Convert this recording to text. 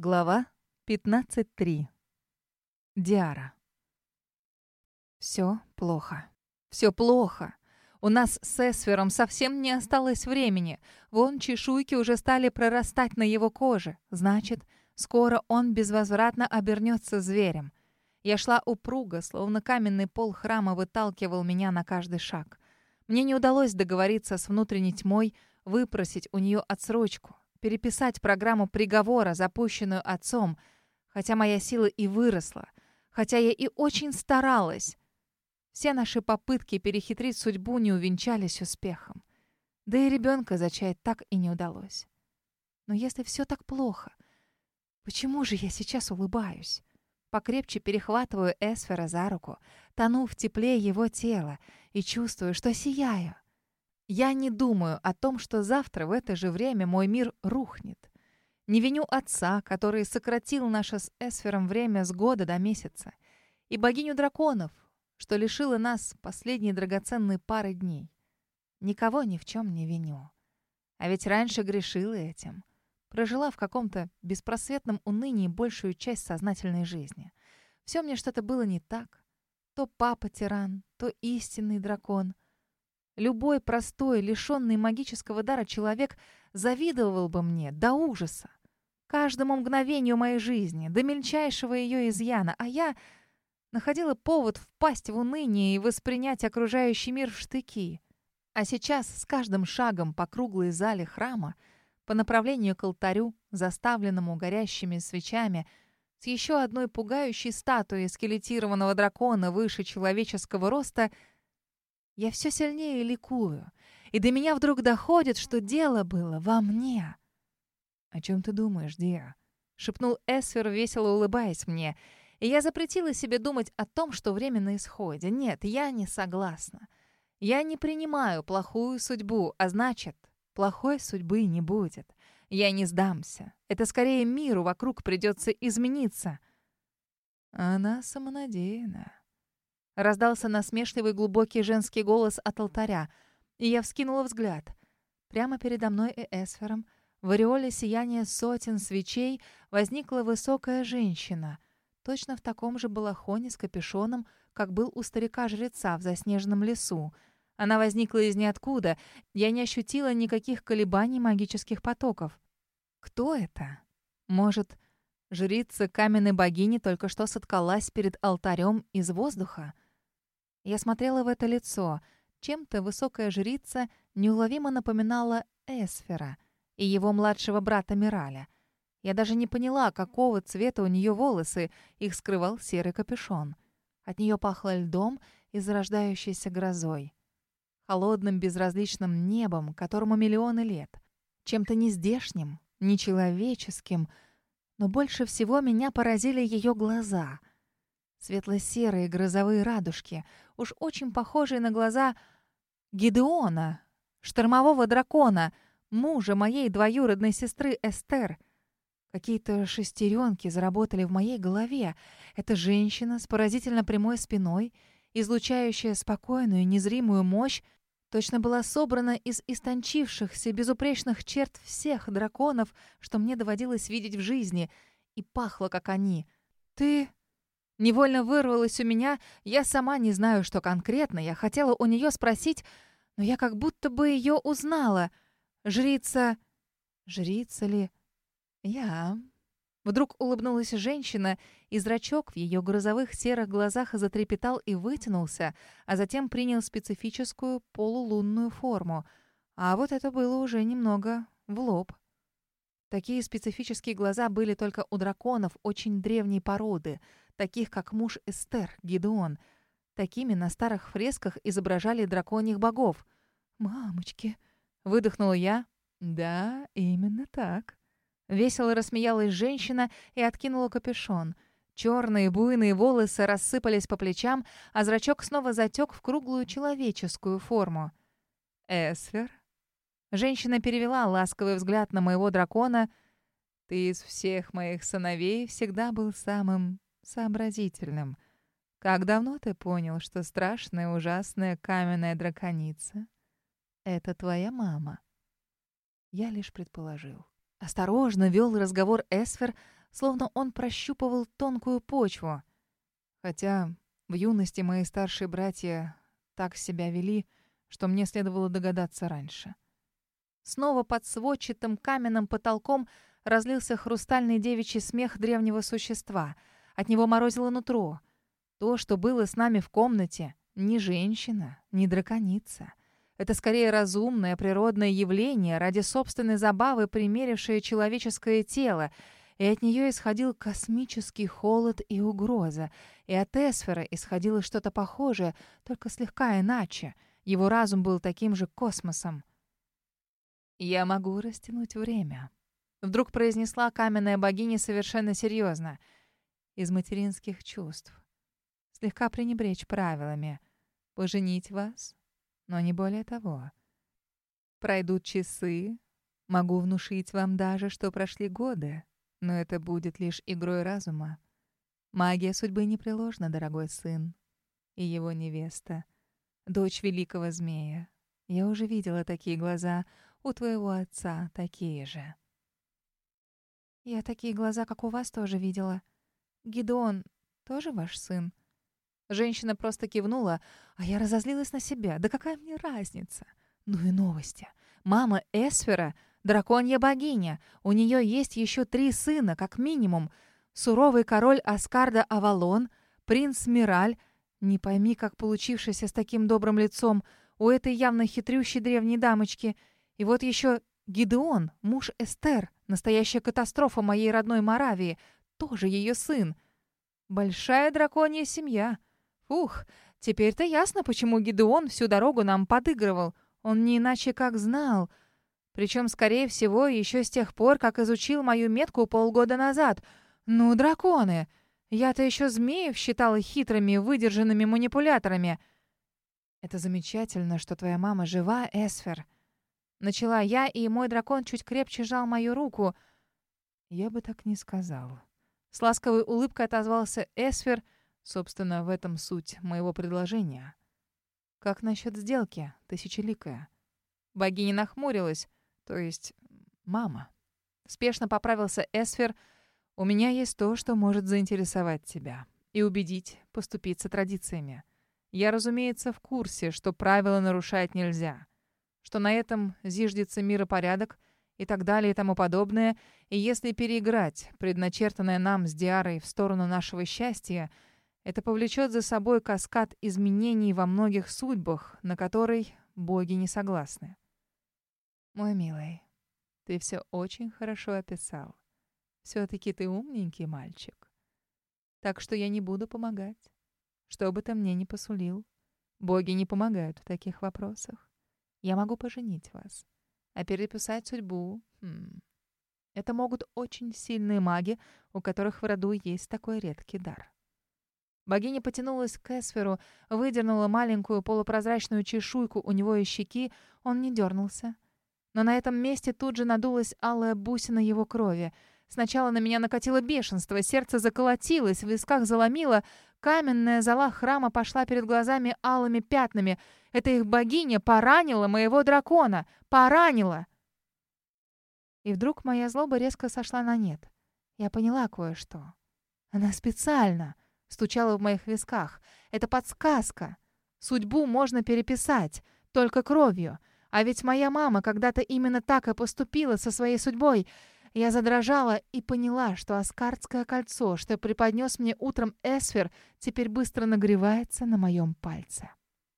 Глава 15.3. Диара. Все плохо. Все плохо. У нас с Эсфером совсем не осталось времени. Вон чешуйки уже стали прорастать на его коже. Значит, скоро он безвозвратно обернется зверем. Я шла упруго, словно каменный пол храма выталкивал меня на каждый шаг. Мне не удалось договориться с внутренней тьмой, выпросить у нее отсрочку, переписать программу приговора, запущенную отцом, хотя моя сила и выросла, хотя я и очень старалась. Все наши попытки перехитрить судьбу не увенчались успехом. Да и ребенка зачать так и не удалось. Но если все так плохо, почему же я сейчас улыбаюсь? Покрепче перехватываю Эсфера за руку, тону в тепле его тела и чувствую, что сияю. Я не думаю о том, что завтра в это же время мой мир рухнет. Не виню отца, который сократил наше с Эсфером время с года до месяца, и богиню драконов, что лишила нас последней драгоценной пары дней. Никого ни в чем не виню. А ведь раньше грешила этим. Прожила в каком-то беспросветном унынии большую часть сознательной жизни. Все мне что-то было не так. То папа тиран, то истинный дракон — Любой простой, лишенный магического дара человек завидовал бы мне до ужаса. Каждому мгновению моей жизни, до мельчайшего ее изъяна, а я находила повод впасть в уныние и воспринять окружающий мир в штыки. А сейчас с каждым шагом по круглой зале храма, по направлению к алтарю, заставленному горящими свечами, с еще одной пугающей статуей скелетированного дракона выше человеческого роста — я все сильнее ликую, и до меня вдруг доходит, что дело было во мне. «О чем ты думаешь, Диа?» — шепнул Эсфер, весело улыбаясь мне. И я запретила себе думать о том, что время на исходе. Нет, я не согласна. Я не принимаю плохую судьбу, а значит, плохой судьбы не будет. Я не сдамся. Это скорее миру вокруг придется измениться. Она самонадеянна. Раздался насмешливый глубокий женский голос от алтаря, и я вскинула взгляд. Прямо передо мной и Эсфером, в ореоле сияния сотен свечей, возникла высокая женщина, точно в таком же балахоне с капюшоном, как был у старика-жреца в заснеженном лесу. Она возникла из ниоткуда, я не ощутила никаких колебаний магических потоков. Кто это? Может, жрица каменной богини только что соткалась перед алтарем из воздуха? Я смотрела в это лицо. Чем-то высокая жрица неуловимо напоминала Эсфера и его младшего брата Мираля. Я даже не поняла, какого цвета у нее волосы, их скрывал серый капюшон. От нее пахло льдом и зарождающейся грозой. Холодным безразличным небом, которому миллионы лет. Чем-то нездешним, нечеловеческим. Но больше всего меня поразили ее глаза — Светло-серые грозовые радужки, уж очень похожие на глаза Гидеона, штормового дракона, мужа моей двоюродной сестры Эстер. Какие-то шестеренки заработали в моей голове. Эта женщина с поразительно прямой спиной, излучающая спокойную, незримую мощь, точно была собрана из истончившихся, безупречных черт всех драконов, что мне доводилось видеть в жизни, и пахла, как они. «Ты...» Невольно вырвалось у меня, я сама не знаю, что конкретно. Я хотела у нее спросить, но я как будто бы ее узнала. Жрица... Жрица ли? Я... Вдруг улыбнулась женщина, и зрачок в ее грозовых серых глазах затрепетал и вытянулся, а затем принял специфическую полулунную форму. А вот это было уже немного в лоб. Такие специфические глаза были только у драконов очень древней породы — таких как муж Эстер, Гидеон. Такими на старых фресках изображали драконьих богов. «Мамочки!» — выдохнула я. «Да, именно так». Весело рассмеялась женщина и откинула капюшон. Черные буйные волосы рассыпались по плечам, а зрачок снова затек в круглую человеческую форму. «Эсфер?» Женщина перевела ласковый взгляд на моего дракона. «Ты из всех моих сыновей всегда был самым сообразительным. Как давно ты понял, что страшная, ужасная каменная драконица — это твоя мама? Я лишь предположил. Осторожно вел разговор Эсфер, словно он прощупывал тонкую почву. Хотя в юности мои старшие братья так себя вели, что мне следовало догадаться раньше. Снова под сводчатым каменным потолком разлился хрустальный девичий смех древнего существа. От него морозило нутро. То, что было с нами в комнате, не женщина, не драконица. Это скорее разумное, природное явление, ради собственной забавы примерившее человеческое тело, и от нее исходил космический холод и угроза, и от Эсфера исходило что-то похожее, только слегка иначе. Его разум был таким же космосом. «Я могу растянуть время», — вдруг произнесла каменная богиня совершенно серьезно. «Из материнских чувств. Слегка пренебречь правилами. Поженить вас но не более того. Пройдут часы, могу внушить вам даже, что прошли годы, но это будет лишь игрой разума. Магия судьбы непреложна, дорогой сын, и его невеста, дочь великого змея. Я уже видела такие глаза, у твоего отца такие же. Я такие глаза, как у вас, тоже видела. Гидеон тоже ваш сын? Женщина просто кивнула, а я разозлилась на себя. Да какая мне разница? Ну и новости. Мама Эсфера — драконья богиня. У нее есть еще три сына, как минимум. Суровый король Аскарда Авалон, принц Мираль, не пойми, как получившийся с таким добрым лицом, у этой явно хитрющей древней дамочки. И вот еще Гидеон, муж Эстер, настоящая катастрофа моей родной Моравии, тоже ее сын. Большая драконья семья. Ух, теперь-то ясно, почему Гидеон всю дорогу нам подыгрывал. Он не иначе как знал. Причем, скорее всего, еще с тех пор, как изучил мою метку полгода назад. Ну, драконы! Я-то еще змеев считала хитрыми, выдержанными манипуляторами. Это замечательно, что твоя мама жива, Эсфер. Начала я, и мой дракон чуть крепче сжал мою руку. Я бы так не сказал. С ласковой улыбкой отозвался Эсфер — Собственно, в этом суть моего предложения. Как насчет сделки, тысячеликая? Богиня нахмурилась, то есть мама. Спешно поправился Эсфер. У меня есть то, что может заинтересовать тебя и убедить поступиться традициями. Я, разумеется, в курсе, что правила нарушать нельзя, что на этом зиждется миропорядок и так далее и тому подобное, и если переиграть предначертанное нам с Диарой в сторону нашего счастья — это повлечет за собой каскад изменений во многих судьбах, на который боги не согласны. Мой милый, ты все очень хорошо описал. Все-таки ты умненький мальчик. Так что я не буду помогать. Что бы ты мне ни посулил. Боги не помогают в таких вопросах. Я могу поженить вас. А переписать судьбу... Хм. Это могут очень сильные маги, у которых в роду есть такой редкий дар. Богиня потянулась к Эсферу, выдернула маленькую полупрозрачную чешуйку у него из щеки. Он не дернулся. Но на этом месте тут же надулась алая бусина его крови. Сначала на меня накатило бешенство, сердце заколотилось, в висках заломило. Каменная зала храма пошла перед глазами алыми пятнами. Это их богиня поранила моего дракона. Поранила! И вдруг моя злоба резко сошла на нет. Я поняла кое-что. Она специально стучало в моих висках. «Это подсказка. Судьбу можно переписать, только кровью. А ведь моя мама когда-то именно так и поступила со своей судьбой. Я задрожала и поняла, что Аскардское кольцо, что преподнес мне утром Эсфер, теперь быстро нагревается на моем пальце.